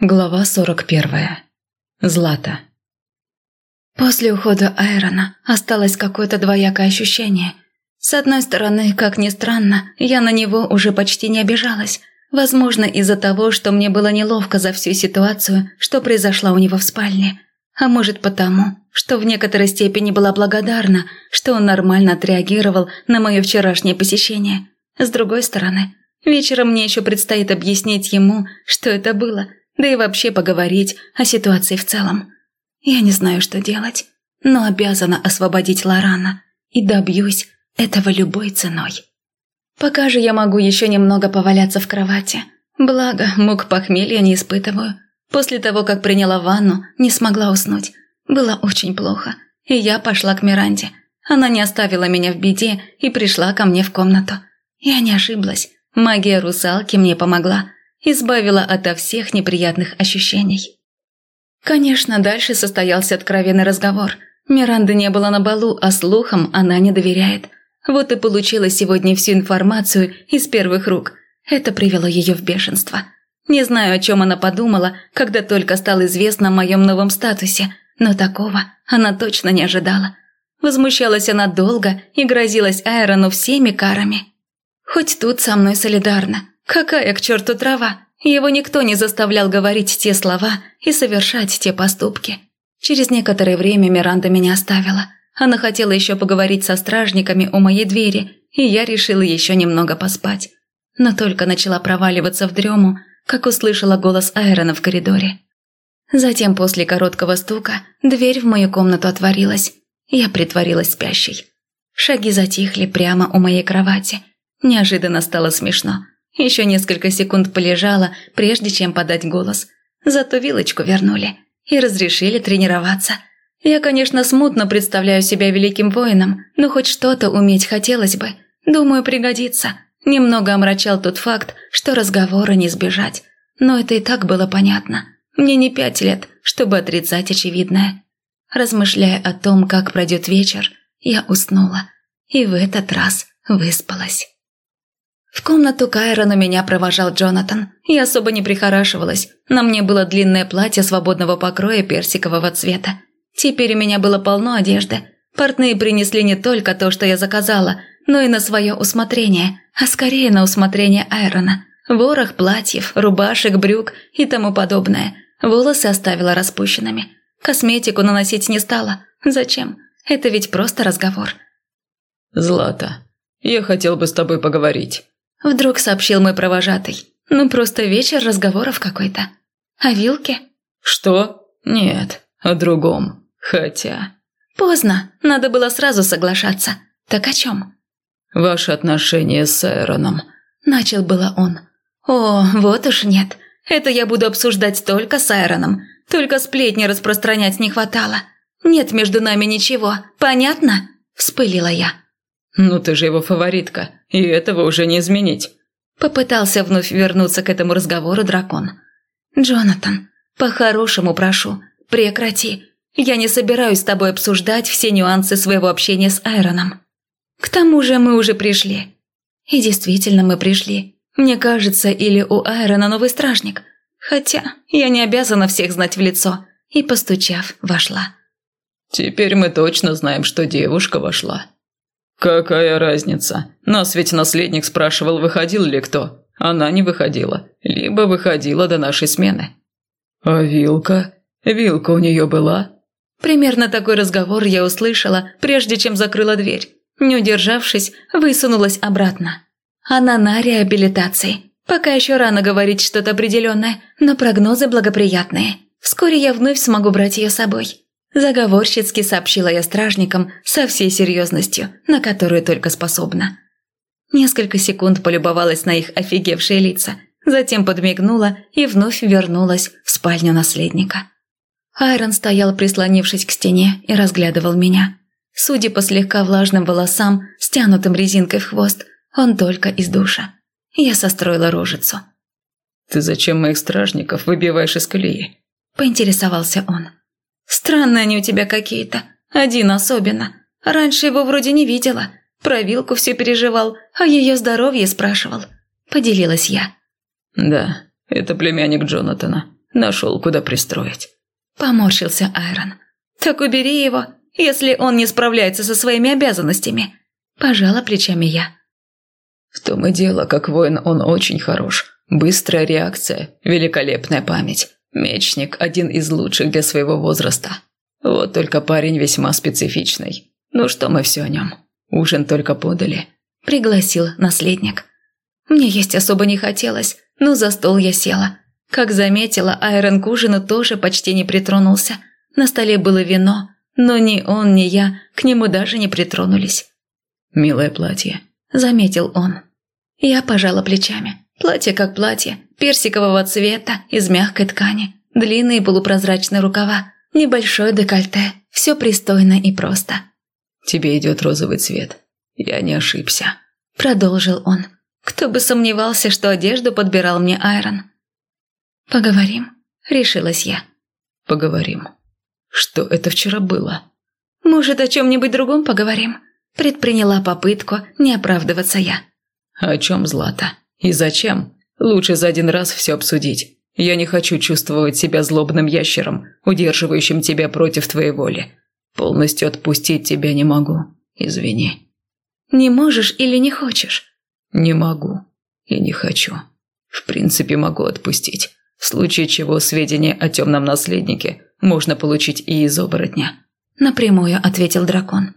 Глава 41. Злата. После ухода Айрона осталось какое-то двоякое ощущение. С одной стороны, как ни странно, я на него уже почти не обижалась. Возможно, из-за того, что мне было неловко за всю ситуацию, что произошла у него в спальне. А может потому, что в некоторой степени была благодарна, что он нормально отреагировал на мое вчерашнее посещение. С другой стороны, вечером мне еще предстоит объяснить ему, что это было – да и вообще поговорить о ситуации в целом. Я не знаю, что делать, но обязана освободить Лорана и добьюсь этого любой ценой. Пока же я могу еще немного поваляться в кровати. Благо, мук похмелья не испытываю. После того, как приняла ванну, не смогла уснуть. Было очень плохо, и я пошла к Миранде. Она не оставила меня в беде и пришла ко мне в комнату. Я не ошиблась. Магия русалки мне помогла избавила ото всех неприятных ощущений. Конечно, дальше состоялся откровенный разговор. Миранды не было на балу, а слухам она не доверяет. Вот и получила сегодня всю информацию из первых рук. Это привело ее в бешенство. Не знаю, о чем она подумала, когда только стало известно о моем новом статусе, но такого она точно не ожидала. Возмущалась она долго и грозилась Айрону всеми карами. Хоть тут со мной солидарна, Какая к черту трава? Его никто не заставлял говорить те слова и совершать те поступки. Через некоторое время Миранда меня оставила. Она хотела еще поговорить со стражниками у моей двери, и я решила еще немного поспать. Но только начала проваливаться в дрему, как услышала голос Айрона в коридоре. Затем после короткого стука дверь в мою комнату отворилась. Я притворилась спящей. Шаги затихли прямо у моей кровати. Неожиданно стало смешно. Еще несколько секунд полежала, прежде чем подать голос. Зато вилочку вернули и разрешили тренироваться. Я, конечно, смутно представляю себя великим воином, но хоть что-то уметь хотелось бы. Думаю, пригодится. Немного омрачал тот факт, что разговора не сбежать. Но это и так было понятно. Мне не пять лет, чтобы отрицать очевидное. Размышляя о том, как пройдет вечер, я уснула. И в этот раз выспалась. В комнату Кайрона меня провожал Джонатан. Я особо не прихорашивалась. На мне было длинное платье свободного покроя персикового цвета. Теперь у меня было полно одежды. Портные принесли не только то, что я заказала, но и на свое усмотрение, а скорее на усмотрение Айрона. Ворох платьев, рубашек, брюк и тому подобное. Волосы оставила распущенными. Косметику наносить не стала. Зачем? Это ведь просто разговор. «Злата, я хотел бы с тобой поговорить». Вдруг сообщил мой провожатый. Ну, просто вечер разговоров какой-то. О вилке? Что? Нет, о другом. Хотя... Поздно, надо было сразу соглашаться. Так о чем? Ваши отношения с Эроном. Начал было он. О, вот уж нет. Это я буду обсуждать только с Айроном. Только сплетни распространять не хватало. Нет между нами ничего, понятно? Вспылила я. «Ну ты же его фаворитка, и этого уже не изменить». Попытался вновь вернуться к этому разговору дракон. «Джонатан, по-хорошему прошу, прекрати. Я не собираюсь с тобой обсуждать все нюансы своего общения с Айроном. К тому же мы уже пришли». И действительно мы пришли. Мне кажется, или у Айрона новый стражник. Хотя я не обязана всех знать в лицо. И, постучав, вошла. «Теперь мы точно знаем, что девушка вошла», «Какая разница? Нас ведь наследник спрашивал, выходил ли кто. Она не выходила. Либо выходила до нашей смены». «А вилка? Вилка у нее была?» Примерно такой разговор я услышала, прежде чем закрыла дверь. Не удержавшись, высунулась обратно. Она на реабилитации. Пока еще рано говорить что-то определенное, но прогнозы благоприятные. Вскоре я вновь смогу брать ее с собой. Заговорщицки сообщила я стражникам со всей серьезностью, на которую только способна. Несколько секунд полюбовалась на их офигевшие лица, затем подмигнула и вновь вернулась в спальню наследника. Айрон стоял, прислонившись к стене, и разглядывал меня. Судя по слегка влажным волосам, стянутым резинкой в хвост, он только из душа. Я состроила рожицу. «Ты зачем моих стражников выбиваешь из колеи?» – поинтересовался он. Странные они у тебя какие-то. Один особенно. Раньше его вроде не видела. Про Вилку все переживал, а ее здоровье спрашивал. Поделилась я. Да, это племянник Джонатана. Нашел, куда пристроить. Поморщился Айрон. Так убери его, если он не справляется со своими обязанностями. Пожала плечами я. В том и дело, как воин он очень хорош. Быстрая реакция, великолепная память. Мечник – один из лучших для своего возраста. Вот только парень весьма специфичный. Ну что мы все о нем? Ужин только подали. Пригласил наследник. Мне есть особо не хотелось, но за стол я села. Как заметила, Айрон к ужину тоже почти не притронулся. На столе было вино, но ни он, ни я к нему даже не притронулись. «Милое платье», – заметил он. Я пожала плечами. Платье как платье, персикового цвета, из мягкой ткани, длинные полупрозрачные рукава, небольшое декольте, все пристойно и просто. «Тебе идет розовый цвет. Я не ошибся», – продолжил он. Кто бы сомневался, что одежду подбирал мне Айрон. «Поговорим», – решилась я. «Поговорим. Что это вчера было?» «Может, о чем-нибудь другом поговорим?» Предприняла попытку не оправдываться я. «О чем, Злата? И зачем? Лучше за один раз все обсудить. Я не хочу чувствовать себя злобным ящером, удерживающим тебя против твоей воли. Полностью отпустить тебя не могу. Извини». «Не можешь или не хочешь?» «Не могу. И не хочу. В принципе, могу отпустить. В случае чего сведения о темном наследнике можно получить и из оборотня». Напрямую ответил дракон.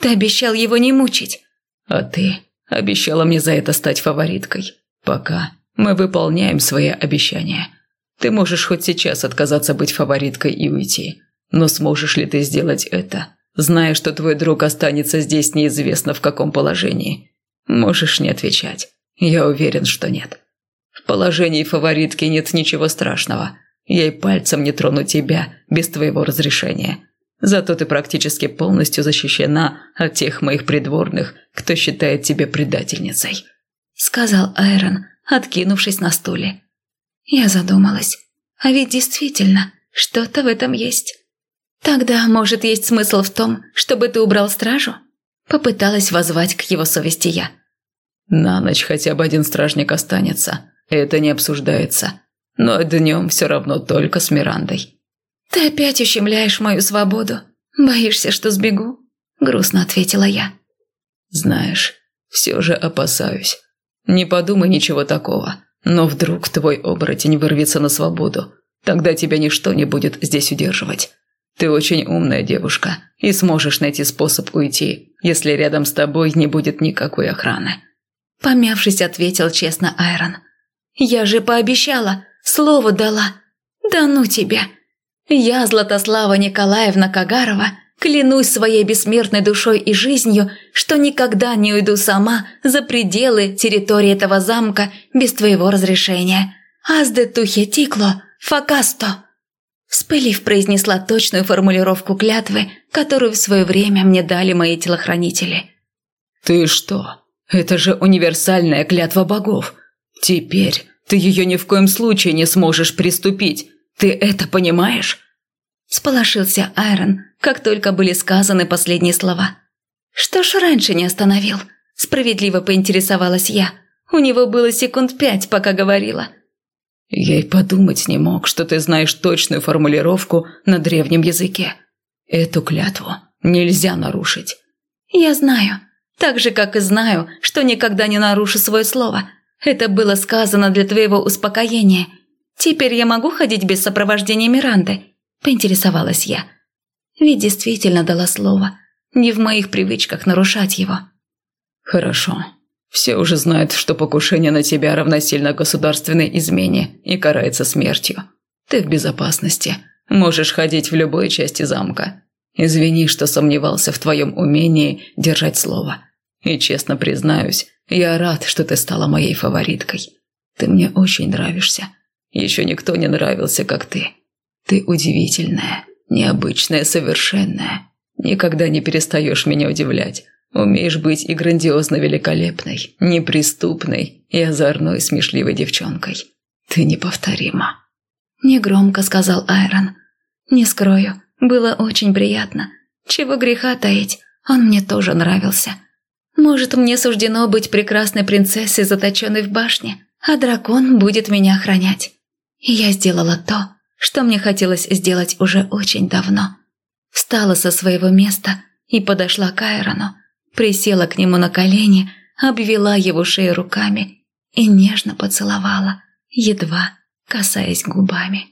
Ты обещал его не мучить. А ты обещала мне за это стать фавориткой. Пока мы выполняем свои обещания. Ты можешь хоть сейчас отказаться быть фавориткой и уйти. Но сможешь ли ты сделать это, зная, что твой друг останется здесь неизвестно в каком положении? Можешь не отвечать. Я уверен, что нет. В положении фаворитки нет ничего страшного. Я и пальцем не трону тебя без твоего разрешения. Зато ты практически полностью защищена от тех моих придворных, кто считает тебя предательницей», – сказал Айрон, откинувшись на стуле. Я задумалась. А ведь действительно, что-то в этом есть. Тогда, может, есть смысл в том, чтобы ты убрал стражу? Попыталась воззвать к его совести я. На ночь хотя бы один стражник останется. Это не обсуждается. Но днем все равно только с Мирандой. «Ты опять ущемляешь мою свободу. Боишься, что сбегу?» – грустно ответила я. «Знаешь, все же опасаюсь. Не подумай ничего такого, но вдруг твой оборотень вырвется на свободу. Тогда тебя ничто не будет здесь удерживать. Ты очень умная девушка и сможешь найти способ уйти, если рядом с тобой не будет никакой охраны». Помявшись, ответил честно Айрон. «Я же пообещала, слово дала. Да ну тебя!» Я, Златослава Николаевна Кагарова, клянусь своей бессмертной душой и жизнью, что никогда не уйду сама за пределы территории этого замка без твоего разрешения. Азде тухе тикло, факасто. Вспылив, произнесла точную формулировку клятвы, которую в свое время мне дали мои телохранители. «Ты что? Это же универсальная клятва богов. Теперь ты ее ни в коем случае не сможешь приступить. Ты это понимаешь?» Сполошился Айрон, как только были сказаны последние слова. «Что ж раньше не остановил?» Справедливо поинтересовалась я. У него было секунд пять, пока говорила. «Я и подумать не мог, что ты знаешь точную формулировку на древнем языке. Эту клятву нельзя нарушить». «Я знаю. Так же, как и знаю, что никогда не нарушу свое слово. Это было сказано для твоего успокоения. Теперь я могу ходить без сопровождения Миранды?» – поинтересовалась я. Ведь действительно дала слово. Не в моих привычках нарушать его. «Хорошо. Все уже знают, что покушение на тебя равносильно государственной измене и карается смертью. Ты в безопасности. Можешь ходить в любой части замка. Извини, что сомневался в твоем умении держать слово. И честно признаюсь, я рад, что ты стала моей фавориткой. Ты мне очень нравишься. Еще никто не нравился, как ты. Ты удивительная, необычная, совершенная. Никогда не перестаешь меня удивлять. Умеешь быть и грандиозно великолепной, неприступной и озорной смешливой девчонкой. Ты неповторима». Негромко сказал Айрон. «Не скрою, было очень приятно. Чего греха таить, он мне тоже нравился. Может, мне суждено быть прекрасной принцессой, заточенной в башне, а дракон будет меня охранять. И я сделала то, что мне хотелось сделать уже очень давно. Встала со своего места и подошла к Айрону, присела к нему на колени, обвела его шею руками и нежно поцеловала, едва касаясь губами.